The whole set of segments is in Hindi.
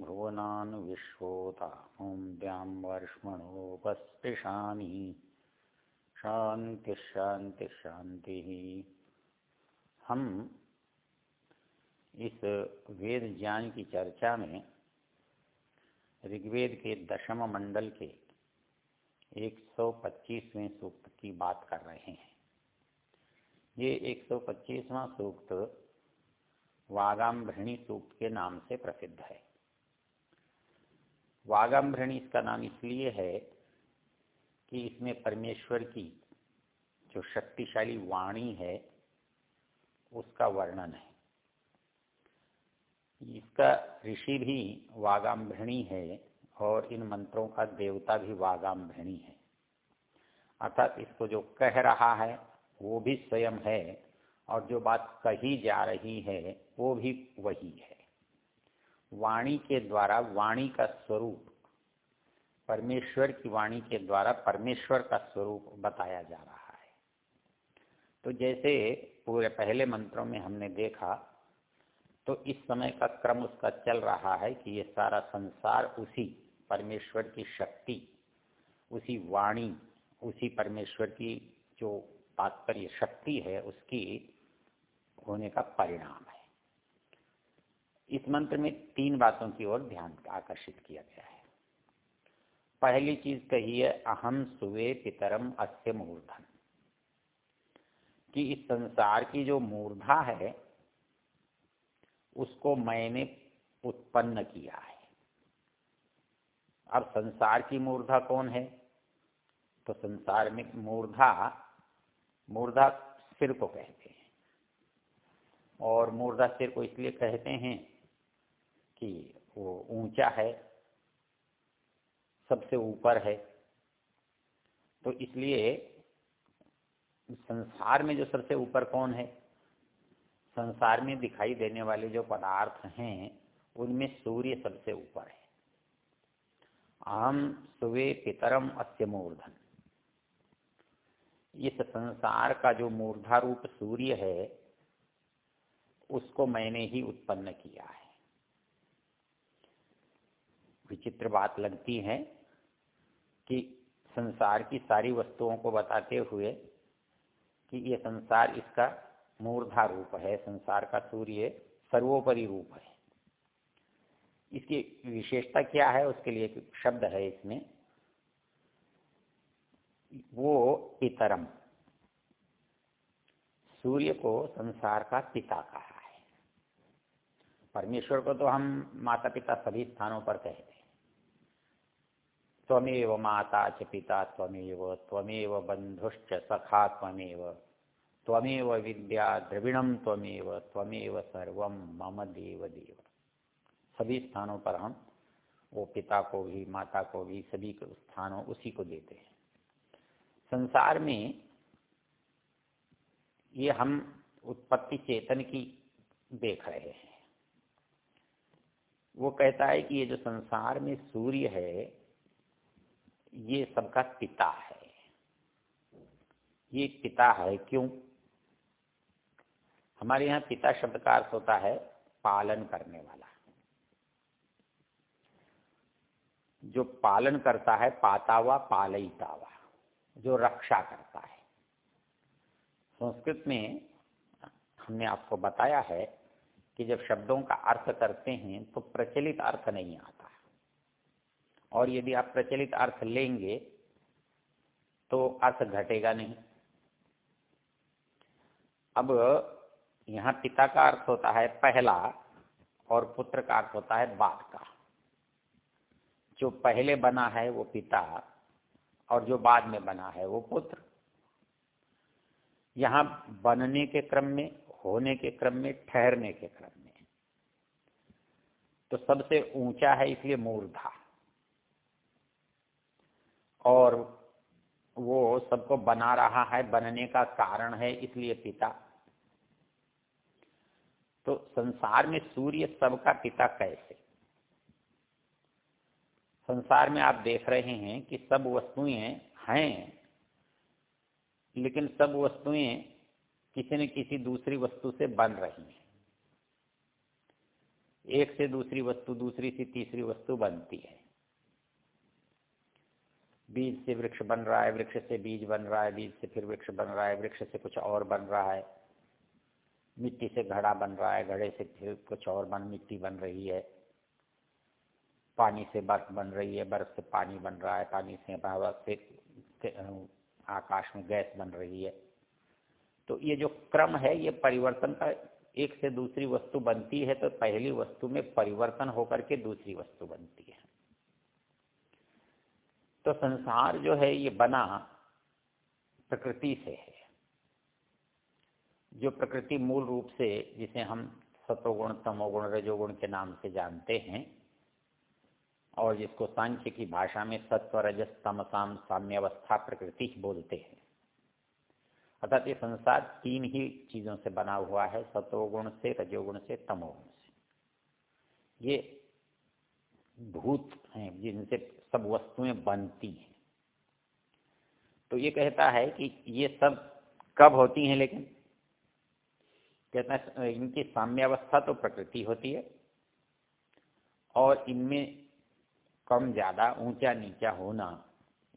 भुवनान् विश्वोतामुं द्यां वर्ष्मणोपस्पृशामि शांति शांति शांति हम इस वेद ज्ञान की चर्चा में ऋग्वेद के दशम मंडल के 125वें सूक्त की बात कर रहे हैं। ये 125वां सूक्त वागाम्भृणी सूक्त के नाम से प्रसिद्ध है। वागाम्भृणी इसका नाम इसलिए है कि इसमें परमेश्वर की जो शक्तिशाली वाणी है, उसका वर्णन है। इसका ऋषि भी वागाम्भृणी है और इन मंत्रों का देवता भी वागाम्भृणी है। अर्थात इसको जो कह रहा है, वो भी स्वयं है और जो बात कही जा रही है, वो भी वही है। वाणी के द्वारा, वाणी का स्वरूप, परमेश्वर की वाणी के द्वारा परमेश्वर का स्वरूप बताया जा रहा है। तो जैसे पूरे पहले मंत्रों में हमने देखा तो इस समय का क्रम उसका चल रहा है कि ये सारा संसार उसी परमेश्वर की शक्ति, उसी वाणी, उसी परमेश्वर की जो तात्पर्य शक्ति है, उसकी होने का परिणाम है। इस मंत्र में तीन बातों की ओर ध्यान आकर्षित किया गया है। पहली चीज़ कही है, अहम सुवे पितरम अस्य मूर्धन। कि इस संसार की जो मूर्धा है, उसको मैंने उत्पन्न किया है। अब संसार की मूर्धा कौन है? तो संसार में मूर्धा मूर्धा सिर को कहते हैं। और मूर्धा सिर को इसलिए कहते हैं कि वो ऊँचा है, सबसे ऊपर है। तो इसलिए संसार में जो सबसे ऊपर कौन है? संसार में दिखाई देने वाले जो पदार्थ हैं, उनमें सूर्य सबसे ऊपर है। अहम सुवे पितरम अस्य मूर्धन। इस संसार का जो मूर्धा रूप सूर्य है, उसको मैंने ही उत्पन्न किया है। विचित्र बात लगती है कि संसार की सारी वस्तुओं को बताते हुए कि ये संसार इसका मूर्धा रूप है, संसार का सूर्य सर्वोपरि रूप है। इसकी विशेषता क्या है? उसके लिए एक शब्द है इसमें। वो इतरम। सूर्य को संसार का पिता कहा है। परमेश्वर को तो हम माता पिता सभी स्थानों पर कहते हैं। त्वमेव माता च पिता त्वमेव त्वमेव बंधुश्च सखा त्वमेव त्वमेव विद्या द्रविणम त्वमेव त्वमेव सर्वम मम देव देव सभी स्थानों पर हम वो पिता को भी, माता को भी सभी को स्थानों उसी को देते हैं। संसार में ये हम उत्पत्ति चेतन की देख रहे हैं। वो कहता है कि ये जो संसार में सूर्य है ये सबका पिता है। ये पिता है क्यों? हमारे यहाँ पिता शब्द का अर्थ होता है, पालन करने वाला। जो पालन करता है, पातावा पालयितावा, जो रक्षा करता है। संस्कृत में हमने आपको बताया है कि जब शब्दों का अर्थ करते हैं तो प्रचलित अर्थ नहीं आता। और यदि आप प्रचलित अर्थ लेंगे तो अर्थ घटेगा नहीं। अब यहाँ पिता का अर्थ होता है पहला और पुत्र का अर्थ होता है बाद का। जो पहले बना है वो पिता और जो बाद में बना है वो पुत्र। यहाँ बनने के क्रम में, होने के क्रम में, ठहरने के क्रम में। तो सबसे ऊँचा है इसलिए मूर्धा। और वो सबको बना रहा है, बनने का कारण है इसलिए पिता। तो संसार में सूर्य सबका पिता कैसे? संसार में आप देख रहे हैं कि सब वस्तुएँ हैं, लेकिन सब वस्तुएँ किसी न किसी दूसरी वस्तु से बन रही हैं। एक से दूसरी वस्तु दूसरी से तीसरी वस्तु बनती है। बीज से वृक्ष बन रहा है, वृक्ष से बीज बन रहा है, बीज से फिर वृक्ष बन रहा है, वृक्ष से कुछ और बन रहा है। मिट्टी से घड़ा बन रहा है, घड़े से फिर कुछ और बन, मिट्टी बन रही है। पानी से बर्फ़ बन रही है, बर्फ़ से पानी बन रहा है, पानी से हवा से आकाश में गैस बन रही है। तो ये जो क्रम है, ये परिवर्तन का एक से दूसरी वस्तु बनती है तो पहली वस्तु में परिवर्तन होकर के दूसरी वस्तु बनती है। तो संसार जो है ये बना प्रकृति से है। जो प्रकृति मूल रूप से जिसे हम सतोगुण तमोगुण, रजोगुण के नाम से जानते हैं और जिसको सांख्य की भाषा में सत्व, रजस, तमसाम, साम्यवस्था, प्रकृति बोलते हैं। अर्थात ये संसार तीन ही चीज़ों से बना हुआ है सतोगुण से, रजोगुण से, तमोगुण से। ये भूत हैं जिनसे सब वस्तुएँ बनती हैं। तो ये कहता है कि ये सब कब होती हैं लेकिन? कहता है, इनकी साम्यावस्था तो प्रकृति होती है और इनमें कम ज़्यादा ऊँचा नीचा होना,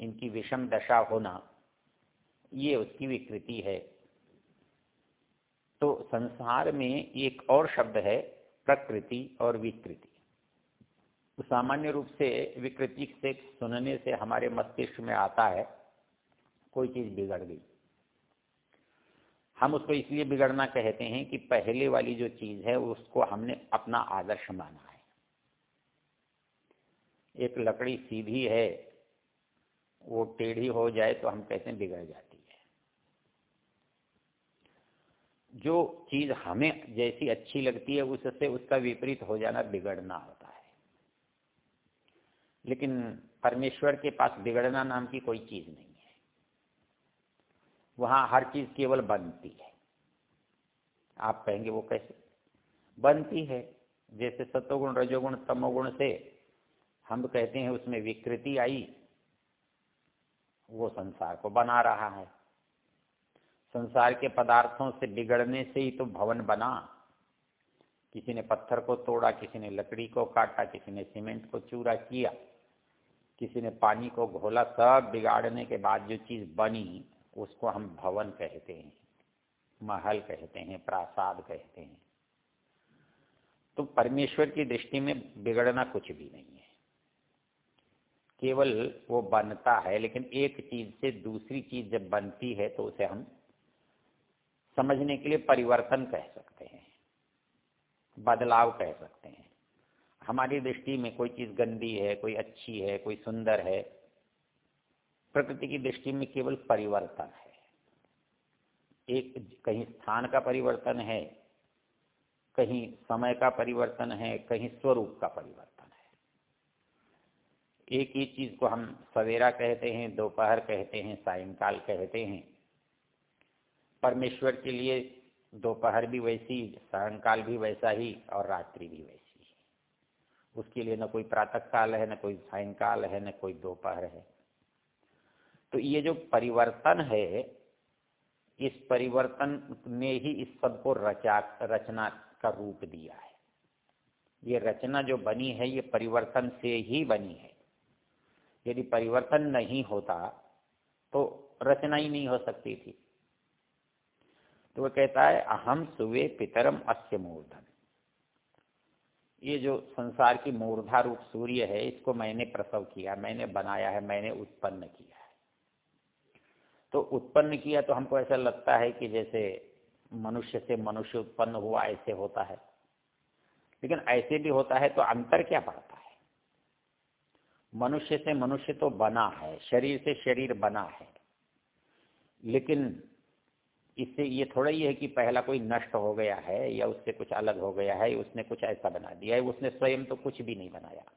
इनकी विषम दशा होना, ये उसकी विकृति है। तो संसार में एक और शब्द है, प्रकृति और विकृति। तो सामान्य रूप से विकृति से, सुनने से हमारे मस्तिष्क में आता है, कोई चीज़ बिगड़ गई। हम उसको इसलिए बिगड़ना कहते हैं कि पहले वाली जो चीज़ है, उसको हमने अपना आदर्श माना है। एक लकड़ी सीधी है, वो टेढ़ी हो जाए तो हम कहते हैं बिगड़ जाती है। जो चीज़ हमें जैसी अच्छी लगती है, उससे उसका विपरीत हो जाना बिगड़ना। है लेकिन परमेश्वर के पास बिगड़ना नाम की कोई चीज़ नहीं है। वहाँ हर चीज़ केवल बनती है। आप कहेंगे वो कैसे? बनती है। जैसे सतोगुण, रजोगुण, तमोगुण से हम कहते हैं उसमें विकृति आई, वो संसार को बना रहा है। संसार के पदार्थों से बिगड़ने से ही तो भवन बना। किसी ने पत्थर को तोड़ा, किसी ने लकड़ी को काटा, किसी ने सीमेंट को चूरा, किया। किसी ने पानी को घोला, सब बिगाड़ने के बाद जो चीज़ बनी, उसको हम भवन कहते हैं, महल कहते हैं, प्रासाद कहते हैं। तो परमेश्वर की दृष्टि में बिगड़ना कुछ भी नहीं है। केवल वो बनता है, लेकिन एक चीज़ से दूसरी चीज़ जब बनती है तो उसे हम समझने के लिए परिवर्तन कह सकते हैं, बदलाव कह सकते हैं। हमारी दृष्टि में कोई चीज़ गंदी है, कोई अच्छी है, कोई सुंदर है, प्रकृति की दृष्टि में केवल परिवर्तन है। एक कहीं स्थान का परिवर्तन है, कहीं समय का परिवर्तन है, कहीं स्वरूप का परिवर्तन है। एक ही चीज़ को हम सवेरा कहते हैं, दोपहर कहते हैं, सायंकाल कहते हैं। परमेश्वर के लिए दोपहर भी वैसी, सायंकाल भी वैसा ही और रात्रि भी वैसी। उसके लिए न कोई प्रातः काल है, न कोई सायंकाल है, न कोई दोपहर है। तो ये जो परिवर्तन है, इस परिवर्तन ने ही इस सबको रचा, रचना का रूप दिया है। ये रचना जो बनी है, ये परिवर्तन से ही बनी है। यदि परिवर्तन नहीं होता तो रचना ही नहीं हो सकती थी। तो वह कहता है अहम सुवे पितरम अस्य मूर्धन। ये जो संसार की मूर्धा रूप सूर्य है, इसको मैंने प्रसव किया, मैंने बनाया है, मैंने उत्पन्न किया है। तो उत्पन्न किया तो हमको ऐसा लगता है कि जैसे मनुष्य से मनुष्य उत्पन्न हुआ, ऐसे होता है। लेकिन ऐसे भी होता है तो अंतर क्या पड़ता है? मनुष्य से मनुष्य तो बना है, शरीर से शरीर बना है। लेकिन इससे ये थोड़ा ही है कि पहला कोई नष्ट हो गया है या उससे कुछ अलग हो गया है, उसने कुछ ऐसा बना दिया है, उसने स्वयं तो कुछ भी नहीं बनाया।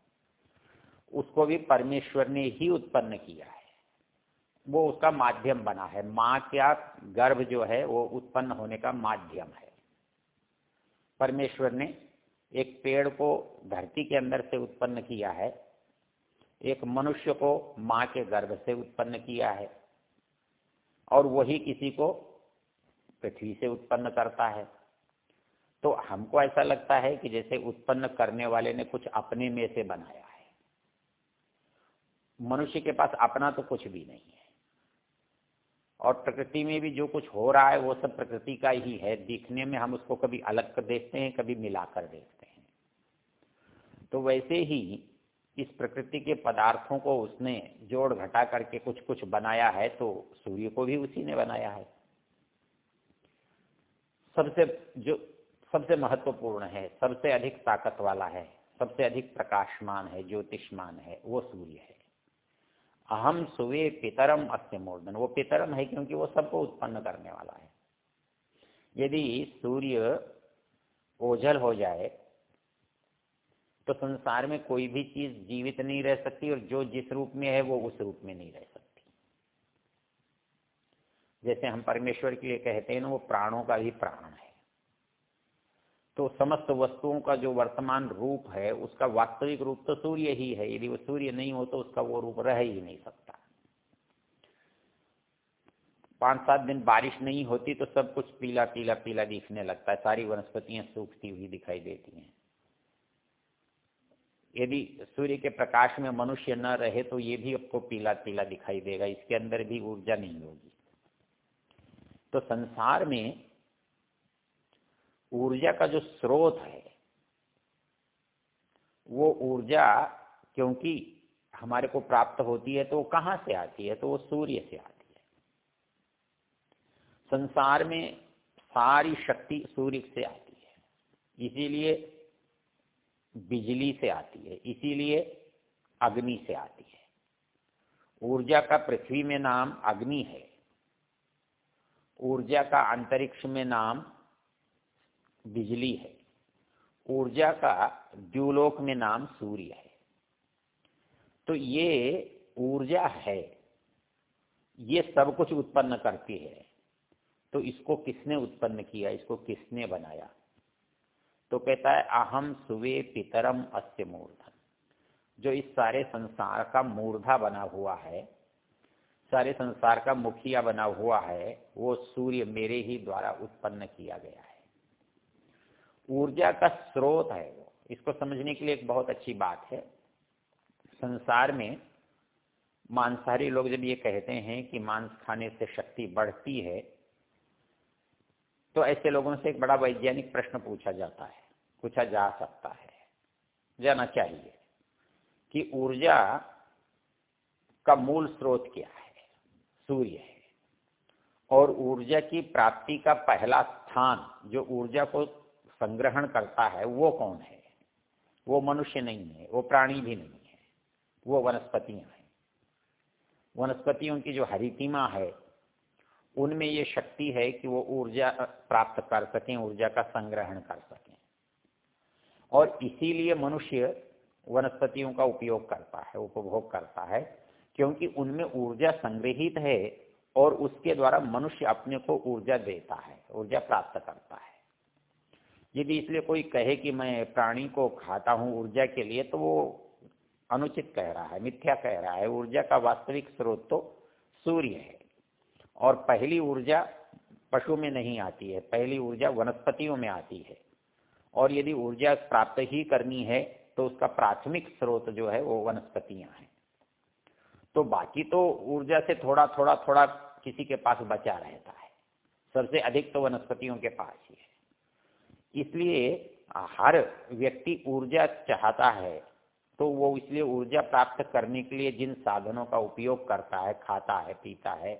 उसको भी परमेश्वर ने ही उत्पन्न किया है। वो उसका माध्यम बना है। माँ का गर्भ जो है, वो उत्पन्न होने का माध्यम है। परमेश्वर ने एक पेड़ को धरती के अंदर से उत्पन्न किया है। एक मनुष्य को माँ के गर्भ से उत्पन्न किया है। और वही किसी को पृथ्वी से उत्पन्न करता है। तो हमको ऐसा लगता है कि जैसे उत्पन्न करने वाले ने कुछ अपने में से बनाया है। मनुष्य के पास अपना तो कुछ भी नहीं है। और प्रकृति में भी जो कुछ हो रहा है, वो सब प्रकृति का ही है। दिखने में हम उसको कभी अलग कर देखते हैं, कभी मिलाकर देखते हैं। तो वैसे ही इस प्रकृति के पदार्थों को उसने जोड़ घटा करके कुछ कुछ बनाया है तो सूर्य को भी उसी ने बनाया है। सबसे जो, सबसे महत्वपूर्ण है, सबसे अधिक ताकत वाला है, सबसे अधिक प्रकाशमान है, ज्योतिषमान है, वो सूर्य है। अहम सुवे पितरम अस्य मूर्धन। वो पितरम है क्योंकि वो सबको उत्पन्न करने वाला है। यदि सूर्य ओझल हो जाए तो संसार में कोई भी चीज़ जीवित नहीं रह सकती और जो जिस रूप में है, वो उस रूप में नहीं रह सकती। जैसे हम परमेश्वर के लिए कहते हैं ना, वो प्राणों का ही प्राण है। तो समस्त वस्तुओं का जो वर्तमान रूप है, उसका वास्तविक रूप तो सूर्य ही है। यदि वो सूर्य नहीं हो तो उसका वो रूप रह ही नहीं सकता। पाँच सात दिन बारिश नहीं होती तो सब कुछ पीला पीला पीला दिखने लगता है। सारी वनस्पतियाँ सूखती हुई दिखाई देती हैं। यदि सूर्य के प्रकाश में मनुष्य न रहे तो ये भी आपको पीला पीला दिखाई देगा। इसके अंदर भी ऊर्जा नहीं होगी। तो संसार में ऊर्जा का जो स्रोत है, वो ऊर्जा क्योंकि हमारे को प्राप्त होती है तो वो कहाँ से आती है? तो वो सूर्य से आती है। संसार में सारी शक्ति सूर्य से आती है। इसीलिए बिजली से आती है, इसीलिए अग्नि से आती है। ऊर्जा का पृथ्वी में नाम अग्नि है। ऊर्जा का अंतरिक्ष में नाम बिजली है। ऊर्जा का द्यूलोक में नाम सूर्य है। तो ये ऊर्जा है, ये सब कुछ उत्पन्न करती है। तो इसको किसने उत्पन्न किया, इसको किसने बनाया? तो कहता है अहम सुवे पितरम अस्य मूर्धन। जो इस सारे संसार का मूर्धा बना हुआ है सारे संसार का मुखिया बना हुआ है, वो सूर्य मेरे ही द्वारा उत्पन्न किया गया है। ऊर्जा का स्रोत है वो। इसको समझने के लिए एक बहुत अच्छी बात है। संसार में मांसाहारी लोग जब ये कहते हैं कि मांस खाने से शक्ति बढ़ती है तो ऐसे लोगों से एक बड़ा वैज्ञानिक प्रश्न पूछा जाता है, पूछा जा सकता है। जाना चाहिए कि ऊर्जा का मूल स्रोत क्या है? सूर्य है। और ऊर्जा की प्राप्ति का पहला स्थान जो ऊर्जा को संग्रहण करता है, वो कौन है? वो मनुष्य नहीं है, वो प्राणी भी नहीं है, वो वनस्पतियाँ हैं। वनस्पतियों की जो हरितिमा है, उनमें ये शक्ति है कि वो ऊर्जा प्राप्त कर सकें, ऊर्जा का संग्रहण कर सकें। और इसीलिए मनुष्य वनस्पतियों का उपयोग करता है, उपभोग करता है क्योंकि उनमें ऊर्जा संग्रहित है और उसके द्वारा मनुष्य अपने को ऊर्जा देता है, ऊर्जा प्राप्त करता है। यदि इसलिए कोई कहे कि मैं प्राणी को खाता हूँ ऊर्जा के लिए तो वो अनुचित कह रहा है, मिथ्या कह रहा है। ऊर्जा का वास्तविक स्रोत तो सूर्य है और पहली ऊर्जा पशु में नहीं आती है, पहली ऊर्जा वनस्पतियों में आती है। और यदि ऊर्जा प्राप्त ही करनी है तो उसका प्राथमिक स्रोत जो है वो वनस्पतियाँ हैं। तो बाकी तो ऊर्जा से थोड़ा थोड़ा थोड़ा किसी के पास बचा रहता है। सबसे अधिक तो वनस्पतियों के पास ही है। इसलिए हर व्यक्ति ऊर्जा चाहता है तो वो इसलिए ऊर्जा प्राप्त करने के लिए जिन साधनों का उपयोग करता है, खाता है, पीता है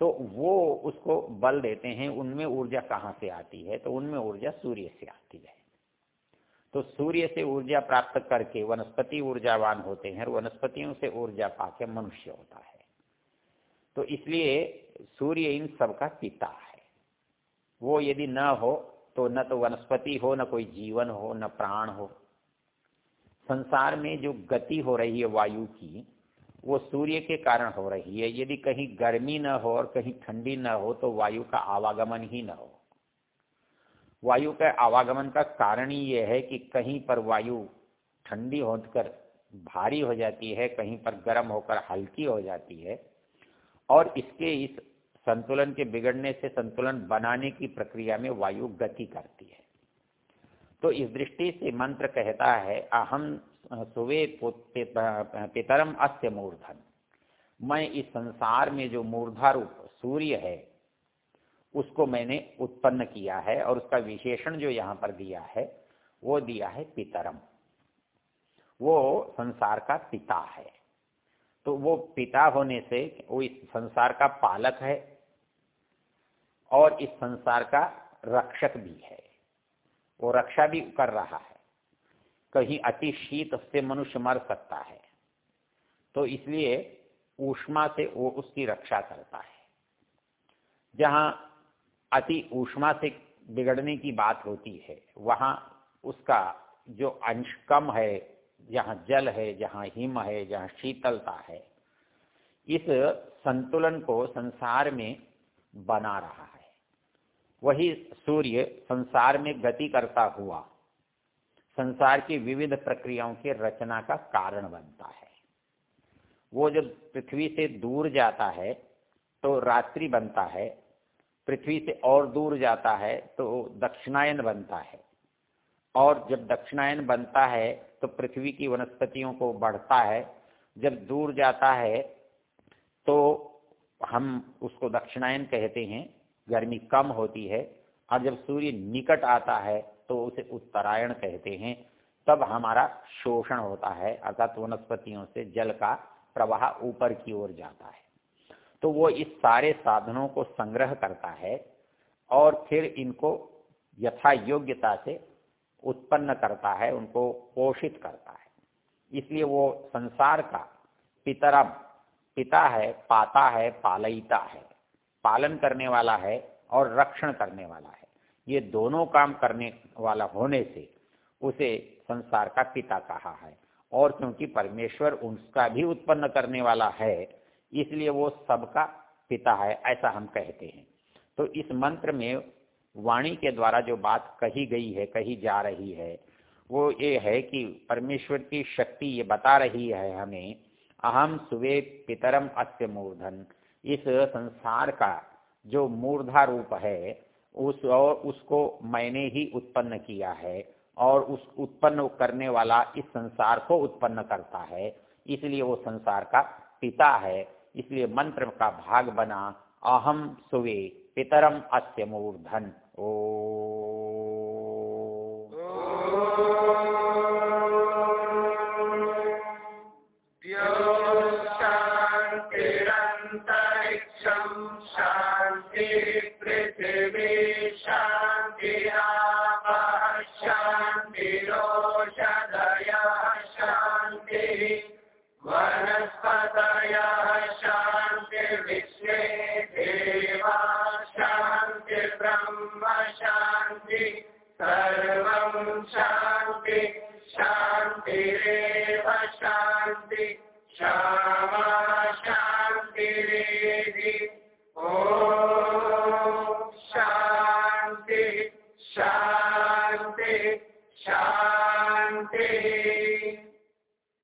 तो वो उसको बल देते हैं, उनमें ऊर्जा कहाँ से आती है? तो उनमें ऊर्जा सूर्य से आती है। तो सूर्य से ऊर्जा प्राप्त करके वनस्पति ऊर्जावान होते हैं और वनस्पतियों से ऊर्जा पाके मनुष्य होता है। तो इसलिए सूर्य इन सबका पिता है। वो यदि न हो तो न तो वनस्पति हो, न कोई जीवन हो, न प्राण हो। संसार में जो गति हो रही है वायु की, वो सूर्य के कारण हो रही है। यदि कहीं गर्मी न हो और कहीं ठंडी न हो तो वायु का आवागमन ही न हो। वायु का आवागमन का कारण ही यह है कि कहीं पर वायु ठंडी होकर भारी हो जाती है, कहीं पर गर्म होकर हल्की हो जाती है और इसके इस संतुलन के बिगड़ने से संतुलन बनाने की प्रक्रिया में वायु गति करती है। तो इस दृष्टि से मंत्र कहता है अहम सुवे पितरम अस्य मूर्धन। मैं इस संसार में जो मूर्धा रूप सूर्य है उसको मैंने उत्पन्न किया है और उसका विशेषण जो यहाँ पर दिया है, वो दिया है पितरम। वो संसार का पिता है। तो वो पिता होने से वो इस संसार का पालक है और इस संसार का रक्षक भी है। वो रक्षा भी कर रहा है। कहीं अति शीत से मनुष्य मर सकता है। तो इसलिए ऊष्मा से वो उसकी रक्षा करता है। जहाँ अति ऊष्मा से बिगड़ने की बात होती है। वहाँ उसका जो अंश कम है, जहाँ जल है, जहाँ हिम है, जहाँ शीतलता है, इस संतुलन को संसार में बना रहा है। वही सूर्य संसार में गति करता हुआ संसार की विविध प्रक्रियाओं की रचना का कारण बनता है। वो जब पृथ्वी से दूर जाता है तो रात्रि बनता है पृथ्वी से और दूर जाता है तो दक्षिणायन बनता है। और जब दक्षिणायन बनता है तो पृथ्वी की वनस्पतियों को बढ़ता है। जब दूर जाता है तो हम उसको दक्षिणायन कहते हैं। गर्मी कम होती है, और जब सूर्य निकट आता है तो उसे उत्तरायण कहते हैं। तब हमारा शोषण होता है, अर्थात वनस्पतियों से जल का प्रवाह ऊपर की ओर जाता है। तो वो इस सारे साधनों को संग्रह करता है और फिर इनको यथा योग्यता से उत्पन्न करता है, उनको पोषित करता है। इसलिए वो संसार का पितरम, पिता है, पाता है, पालयिता है। पालन करने वाला है और रक्षण करने वाला है। ये दोनों काम करने वाला होने से उसे संसार का पिता कहा है। और क्योंकि परमेश्वर उसका भी उत्पन्न करने वाला है इसलिए वो सबका पिता है, ऐसा हम कहते हैं। तो इस मंत्र में वाणी के द्वारा जो बात कही गई है, कही जा रही है, वो ये है कि परमेश्वर की शक्ति ये बता रही है हमें, अहम सुवे पितरम अस्य मूर्धन। इस संसार का जो मूर्धा रूप है, उस और उसको मैंने ही उत्पन्न किया है, और उस उत्पन्न करने वाला इस संसार को उत्पन्न करता है, इसलिए वो संसार का पिता है। इसलिए मंत्र का भाग बना अहम सुवे पितरम अस्य मूर्धन। ओ। शांति पृथ्वी शांति